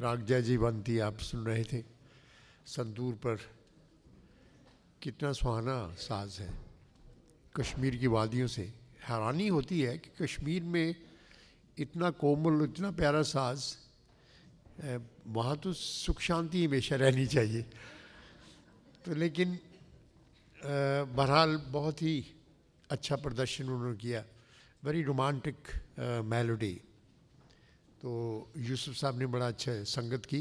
राग जय जीवंती आप सुन रहे थे। संतूर पर कितना सुहाना साज है। कश्मीर की वादियों से हैरानी होती है कि कश्मीर में इतना कोमल, इतना प्यारा साज वहाँ तो सुख शांति हमेशा रहनी चाहिए। तो लेकिन बहरहाल बहुत ही अच्छा प्रदर्शन उन्होंने किया। वेरी रोमांटिक मेलोडी तो यूसुफ साहब ने बड़ा अच्छा संगत की।